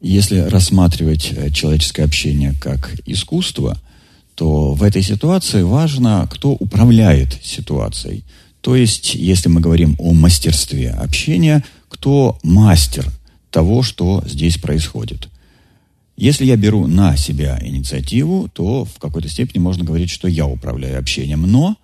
Если рассматривать э, человеческое общение как искусство, то в этой ситуации важно, кто управляет ситуацией. То есть, если мы говорим о мастерстве общения, кто мастер того, что здесь происходит. Если я беру на себя инициативу, то в какой-то степени можно говорить, что я управляю общением. Но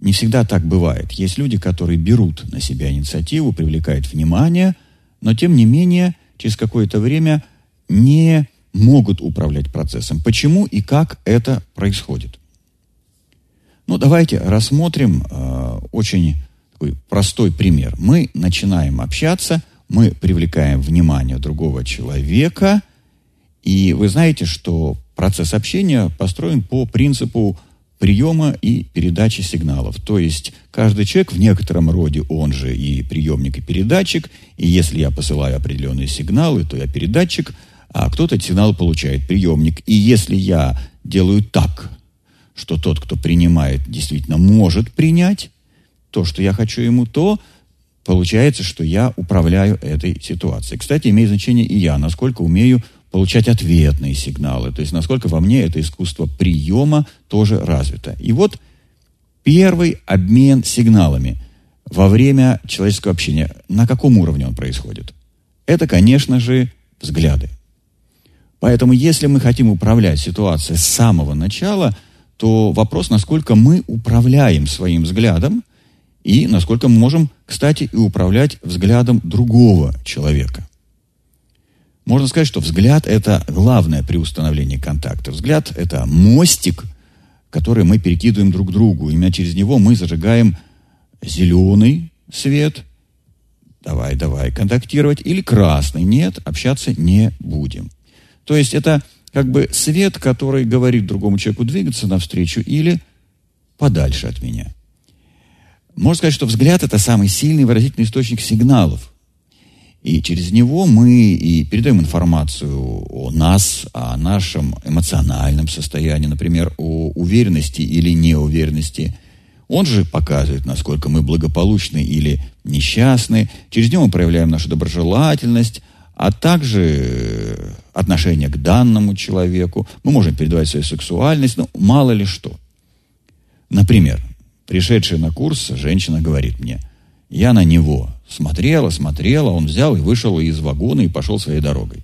не всегда так бывает. Есть люди, которые берут на себя инициативу, привлекают внимание, но тем не менее через какое-то время не могут управлять процессом. Почему и как это происходит? Ну, давайте рассмотрим э, очень такой простой пример. Мы начинаем общаться, мы привлекаем внимание другого человека, и вы знаете, что процесс общения построен по принципу приема и передачи сигналов. То есть каждый человек в некотором роде, он же и приемник, и передатчик. И если я посылаю определенные сигналы, то я передатчик, а кто-то эти сигналы получает, приемник. И если я делаю так, что тот, кто принимает, действительно может принять то, что я хочу ему, то получается, что я управляю этой ситуацией. Кстати, имеет значение и я, насколько умею получать ответные сигналы. То есть насколько во мне это искусство приема тоже развито. И вот первый обмен сигналами во время человеческого общения. На каком уровне он происходит? Это, конечно же, взгляды. Поэтому, если мы хотим управлять ситуацией с самого начала, то вопрос, насколько мы управляем своим взглядом и насколько мы можем, кстати, и управлять взглядом другого человека. Можно сказать, что взгляд – это главное при установлении контакта. Взгляд – это мостик, который мы перекидываем друг другу. Именно через него мы зажигаем зеленый свет, давай, давай контактировать, или красный, нет, общаться не будем. То есть это как бы свет, который говорит другому человеку двигаться навстречу или подальше от меня. Можно сказать, что взгляд – это самый сильный выразительный источник сигналов – и через него мы и передаем информацию о нас, о нашем эмоциональном состоянии, например, о уверенности или неуверенности. Он же показывает, насколько мы благополучны или несчастны. Через него мы проявляем нашу доброжелательность, а также отношение к данному человеку. Мы можем передавать свою сексуальность, ну, мало ли что. Например, пришедшая на курс женщина говорит мне, я на него Смотрела, смотрела, он взял и вышел из вагона и пошел своей дорогой.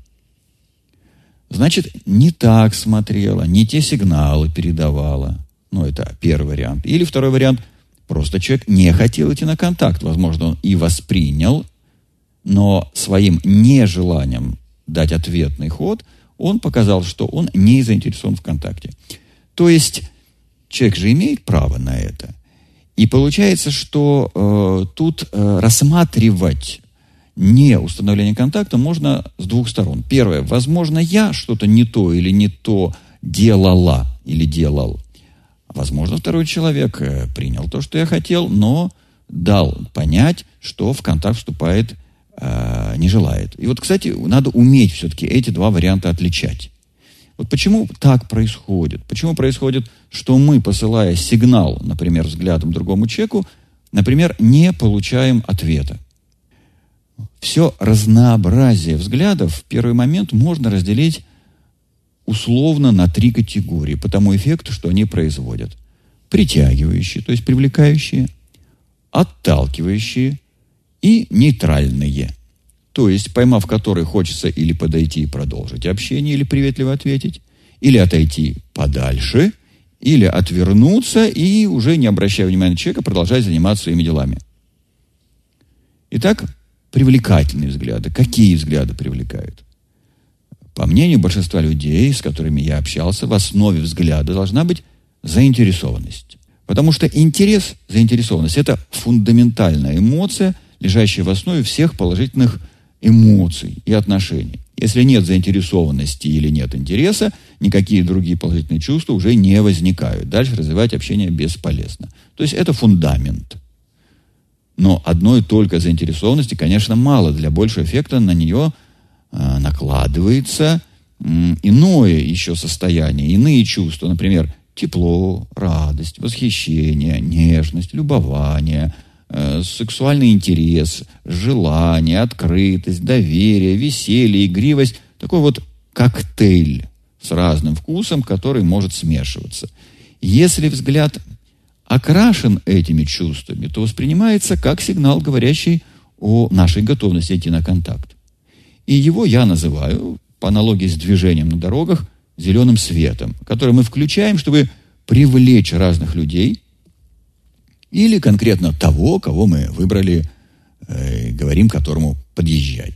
Значит, не так смотрела, не те сигналы передавала. Ну, это первый вариант. Или второй вариант, просто человек не хотел идти на контакт. Возможно, он и воспринял, но своим нежеланием дать ответный ход, он показал, что он не заинтересован в контакте. То есть человек же имеет право на это – и получается, что э, тут э, рассматривать не установление контакта можно с двух сторон. Первое, возможно, я что-то не то или не то делала или делал. Возможно, второй человек э, принял то, что я хотел, но дал понять, что в контакт вступает э, не желает. И вот, кстати, надо уметь все-таки эти два варианта отличать. Вот почему так происходит? Почему происходит, что мы, посылая сигнал, например, взглядом другому человеку, например, не получаем ответа? Все разнообразие взглядов в первый момент можно разделить условно на три категории по тому эффекту, что они производят. Притягивающие, то есть привлекающие, отталкивающие и нейтральные – то есть, поймав который хочется или подойти и продолжить общение, или приветливо ответить, или отойти подальше, или отвернуться и, уже не обращая внимания на человека, продолжать заниматься своими делами. Итак, привлекательные взгляды. Какие взгляды привлекают? По мнению большинства людей, с которыми я общался, в основе взгляда должна быть заинтересованность. Потому что интерес, заинтересованность – это фундаментальная эмоция, лежащая в основе всех положительных эмоций и отношений. Если нет заинтересованности или нет интереса, никакие другие положительные чувства уже не возникают. Дальше развивать общение бесполезно. То есть это фундамент. Но одной только заинтересованности, конечно, мало. Для большего эффекта на нее э, накладывается иное еще состояние, иные чувства. Например, тепло, радость, восхищение, нежность, любование – сексуальный интерес, желание, открытость, доверие, веселье, игривость. Такой вот коктейль с разным вкусом, который может смешиваться. Если взгляд окрашен этими чувствами, то воспринимается как сигнал, говорящий о нашей готовности идти на контакт. И его я называю, по аналогии с движением на дорогах, зеленым светом, который мы включаем, чтобы привлечь разных людей или конкретно того, кого мы выбрали, э, говорим которому подъезжай.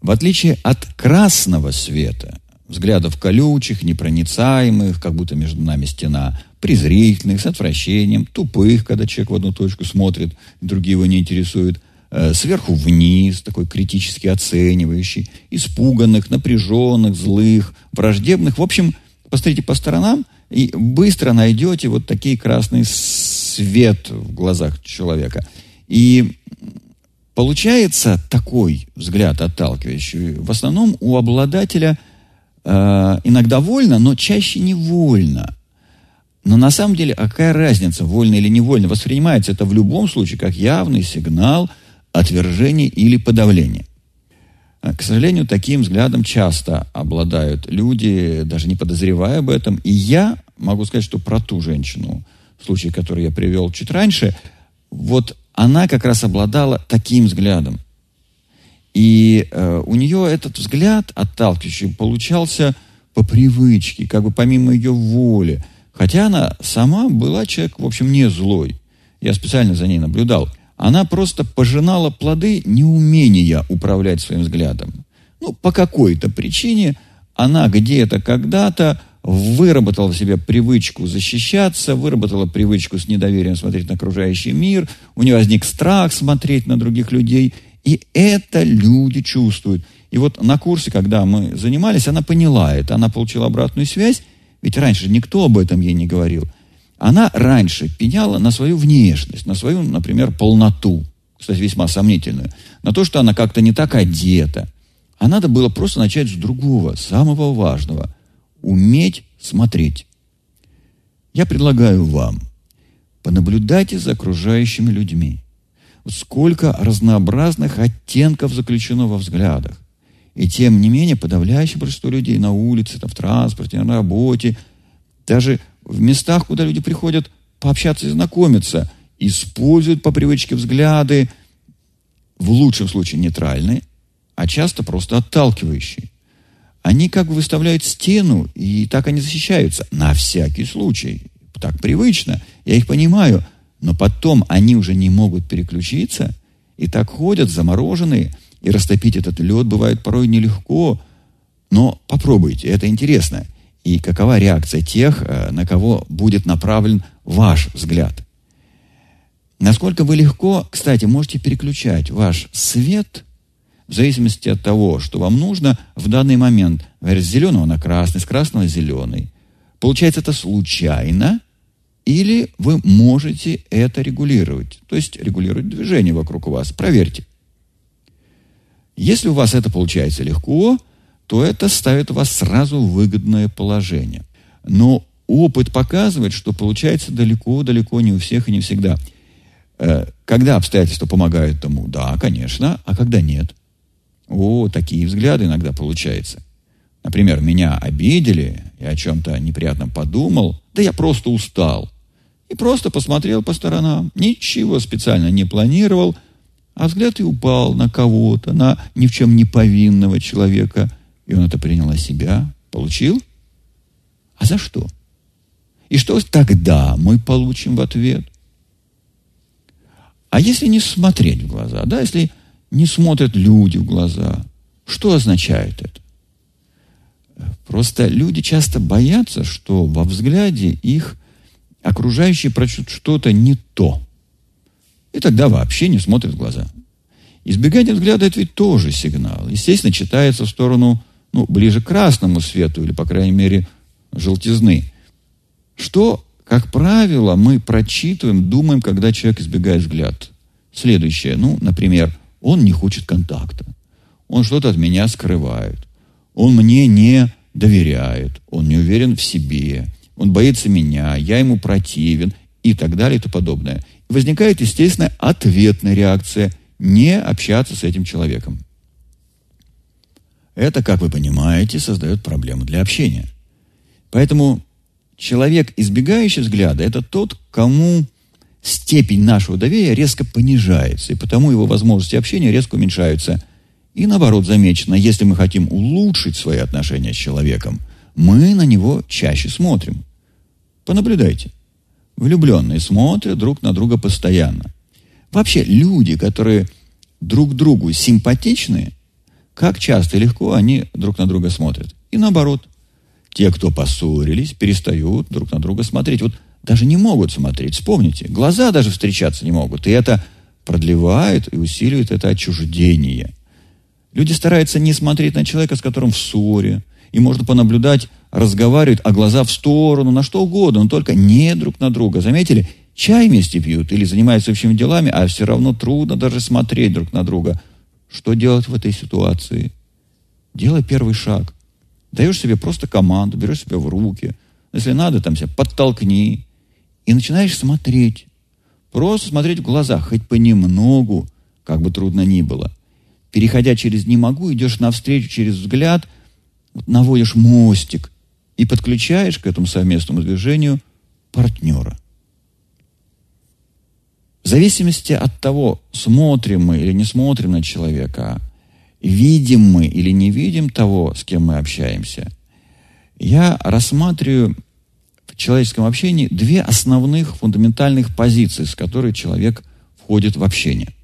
В отличие от красного света, взглядов колючих, непроницаемых, как будто между нами стена, презрительных, с отвращением, тупых, когда человек в одну точку смотрит, другие его не интересуют, э, сверху вниз, такой критически оценивающий, испуганных, напряженных, злых, враждебных. В общем, посмотрите по сторонам и быстро найдете вот такие красный свет в глазах человека. И получается такой взгляд отталкивающий в основном у обладателя – э, иногда вольно, но чаще невольно. Но на самом деле, а какая разница, вольно или невольно, воспринимается это в любом случае как явный сигнал отвержения или подавления. А, к сожалению, таким взглядом часто обладают люди, даже не подозревая об этом. И я могу сказать, что про ту женщину, случай, который я привел чуть раньше, вот она как раз обладала таким взглядом. И э, у нее этот взгляд отталкивающий получался по привычке, как бы помимо ее воли. Хотя она сама была человек, в общем, не злой. Я специально за ней наблюдал. Она просто пожинала плоды неумения управлять своим взглядом. Ну, по какой-то причине она где-то когда-то выработала в себе привычку защищаться, выработала привычку с недоверием смотреть на окружающий мир, у нее возник страх смотреть на других людей – и это люди чувствуют. И вот на курсе, когда мы занимались, она поняла это, она получила обратную связь, ведь раньше никто об этом ей не говорил. Она раньше пеняла на свою внешность, на свою, например, полноту, кстати, весьма сомнительную, на то, что она как-то не так одета. А надо было просто начать с другого, самого важного – уметь смотреть. Я предлагаю вам, понаблюдайте за окружающими людьми – сколько разнообразных оттенков заключено во взглядах. И тем не менее подавляющее большинство людей на улице, там, в транспорте, на работе, даже в местах, куда люди приходят пообщаться и знакомиться, используют по привычке взгляды, в лучшем случае нейтральные, а часто просто отталкивающие. Они как бы выставляют стену, и так они защищаются. На всякий случай. Так привычно. Я их понимаю – но потом они уже не могут переключиться, и так ходят замороженные, и растопить этот лед бывает порой нелегко. Но попробуйте, это интересно. И какова реакция тех, э, на кого будет направлен ваш взгляд? Насколько вы легко, кстати, можете переключать ваш свет в зависимости от того, что вам нужно в данный момент. Например, с зеленого на красный, с красного на зеленый. Получается это случайно, или вы можете это регулировать, то есть регулировать движение вокруг вас. Проверьте. Если у вас это получается легко, то это ставит вас сразу в выгодное положение. Но опыт показывает, что получается далеко-далеко не у всех и не всегда. Э, когда обстоятельства помогают тому, да, конечно, а когда нет. О, такие взгляды иногда получаются. Например, меня обидели, я о чем-то неприятном подумал, да я просто устал. И просто посмотрел по сторонам, ничего специально не планировал, а взгляд и упал на кого-то, на ни в чем не повинного человека. И он это принял на себя, получил. А за что? И что тогда мы получим в ответ? А если не смотреть в глаза, да, если не смотрят люди в глаза, что означает это? Просто люди часто боятся, что во взгляде их окружающие прочтут что-то не то. И тогда вообще не смотрят в глаза. Избегание взгляда – это ведь тоже сигнал. Естественно, читается в сторону ну, ближе к красному свету, или, по крайней мере, желтизны. Что, как правило, мы прочитываем, думаем, когда человек избегает взгляд. Следующее. Ну, например, он не хочет контакта. Он что-то от меня скрывает. Он мне не доверяет. Он не уверен в себе. Он боится меня. Я ему противен. И так далее и тому подобное. Возникает, естественно, ответная реакция – не общаться с этим человеком. Это, как вы понимаете, создает проблемы для общения. Поэтому человек, избегающий взгляда, это тот, кому степень нашего доверия резко понижается, и потому его возможности общения резко уменьшаются. И наоборот замечено, если мы хотим улучшить свои отношения с человеком, мы на него чаще смотрим. Понаблюдайте. Влюбленные смотрят друг на друга постоянно. Вообще, люди, которые друг другу симпатичны, как часто и легко они друг на друга смотрят. И наоборот, те, кто поссорились, перестают друг на друга смотреть. Вот даже не могут смотреть. Вспомните, глаза даже встречаться не могут. И это продлевает и усиливает это отчуждение. Люди стараются не смотреть на человека, с которым в ссоре. И можно понаблюдать, разговаривают, а глаза в сторону, на что угодно, но только не друг на друга. Заметили? Чай вместе пьют или занимаются общими делами, а все равно трудно даже смотреть друг на друга. Что делать в этой ситуации? Делай первый шаг. Даешь себе просто команду, берешь себя в руки. Если надо, там себя подтолкни. И начинаешь смотреть. Просто смотреть в глаза, хоть понемногу, как бы трудно ни было. Переходя через «не могу», идешь навстречу через взгляд, наводишь мостик и подключаешь к этому совместному движению партнера. В зависимости от того, смотрим мы или не смотрим на человека, видим мы или не видим того, с кем мы общаемся, я рассматриваю человеческом общении две основных фундаментальных позиции, с которой человек входит в общение.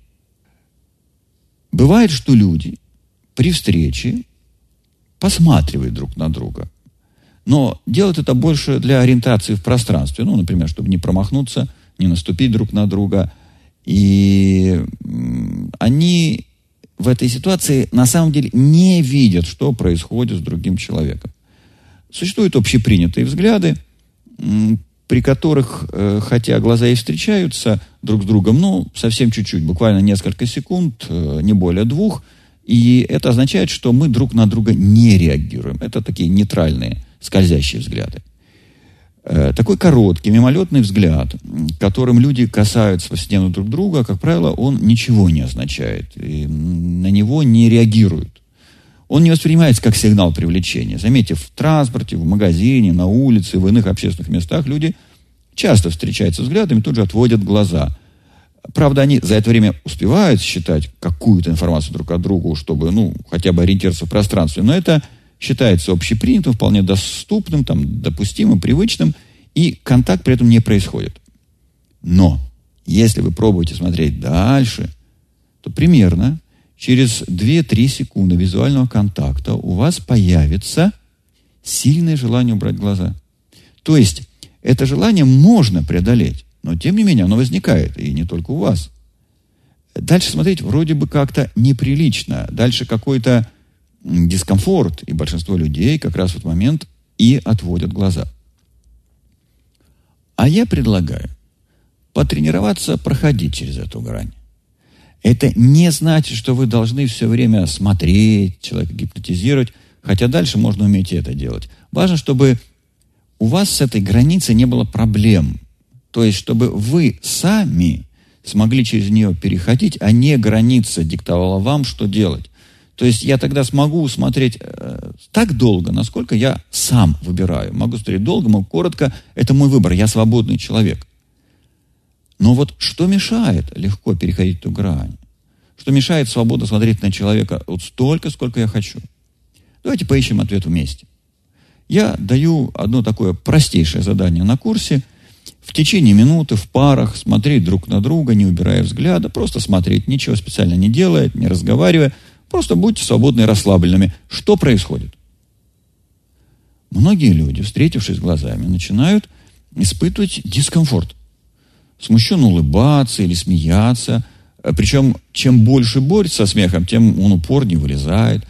Бывает, что люди при встрече посматривают друг на друга, но делают это больше для ориентации в пространстве, ну, например, чтобы не промахнуться – не наступить друг на друга. И они в этой ситуации на самом деле не видят, что происходит с другим человеком. Существуют общепринятые взгляды, при которых, э, хотя глаза и встречаются друг с другом, ну, совсем чуть-чуть, буквально несколько секунд, э, не более двух, и это означает, что мы друг на друга не реагируем. Это такие нейтральные, скользящие взгляды. Э, такой короткий, мимолетный взгляд, которым люди касаются повседневно друг друга, как правило, он ничего не означает. И на него не реагируют. Он не воспринимается как сигнал привлечения. Заметьте, в транспорте, в магазине, на улице, в иных общественных местах люди часто встречаются взглядами, тут же отводят глаза. Правда, они за это время успевают считать какую-то информацию друг от друга, чтобы, ну, хотя бы ориентироваться в пространстве. Но это считается общепринятым, вполне доступным, там, допустимым, привычным, и контакт при этом не происходит. Но если вы пробуете смотреть дальше, то примерно через 2-3 секунды визуального контакта у вас появится сильное желание убрать глаза. То есть это желание можно преодолеть, но тем не менее оно возникает, и не только у вас. Дальше смотреть вроде бы как-то неприлично. Дальше какой-то дискомфорт, и большинство людей как раз в этот момент и отводят глаза. А я предлагаю потренироваться проходить через эту грань. Это не значит, что вы должны все время смотреть, человека гипнотизировать, хотя дальше можно уметь это делать. Важно, чтобы у вас с этой границей не было проблем. То есть, чтобы вы сами смогли через нее переходить, а не граница диктовала вам, что делать. То есть я тогда смогу смотреть э, так долго, насколько я сам выбираю. Могу смотреть долго, могу коротко. Это мой выбор. Я свободный человек. Но вот что мешает легко переходить эту грань? Что мешает свободно смотреть на человека вот столько, сколько я хочу? Давайте поищем ответ вместе. Я даю одно такое простейшее задание на курсе. В течение минуты в парах смотреть друг на друга, не убирая взгляда, просто смотреть, ничего специально не делая, не разговаривая – Просто будьте свободны и расслабленными. Что происходит? Многие люди, встретившись глазами, начинают испытывать дискомфорт. Смущенно улыбаться или смеяться. Э, Причем, чем больше борется со смехом, тем он упорнее вылезает.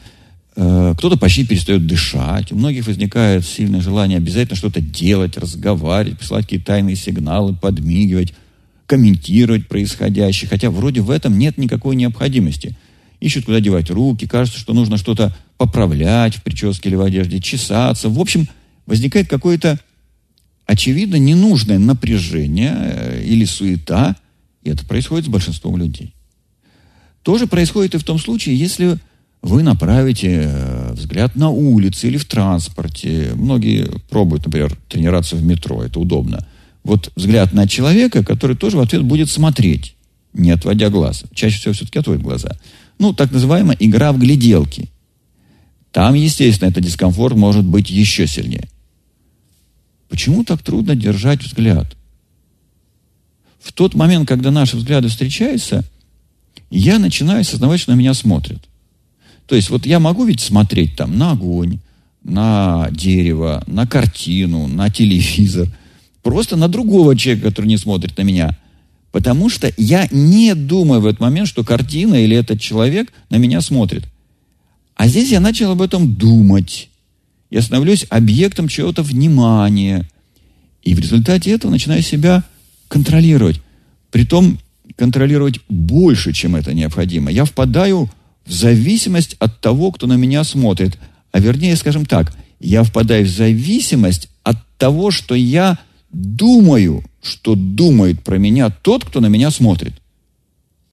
Э, кто-то почти перестает дышать. У многих возникает сильное желание обязательно что-то делать, разговаривать, присылать какие-то тайные сигналы, подмигивать, комментировать происходящее. Хотя вроде в этом нет никакой необходимости – ищут, куда девать руки, кажется, что нужно что-то поправлять в прическе или в одежде, чесаться. В общем, возникает какое-то очевидно ненужное напряжение э, или суета, и это происходит с большинством людей. То же происходит и в том случае, если вы направите э, взгляд на улице или в транспорте. Многие пробуют, например, тренироваться в метро, это удобно. Вот взгляд на человека, который тоже в ответ будет смотреть, не отводя глаз. Чаще всего все-таки отводит глаза. Ну, так называемая игра в гляделки. Там, естественно, этот дискомфорт может быть еще сильнее. Почему так трудно держать взгляд? В тот момент, когда наши взгляды встречаются, я начинаю осознавать, что на меня смотрят. То есть вот я могу ведь смотреть там на огонь, на дерево, на картину, на телевизор, просто на другого человека, который не смотрит на меня. Потому что я не думаю в этот момент, что картина или этот человек на меня смотрит. А здесь я начал об этом думать. Я становлюсь объектом чего-то внимания. И в результате этого начинаю себя контролировать. Притом контролировать больше, чем это необходимо. Я впадаю в зависимость от того, кто на меня смотрит. А вернее, скажем так, я впадаю в зависимость от того, что я думаю, что думает про меня тот, кто на меня смотрит.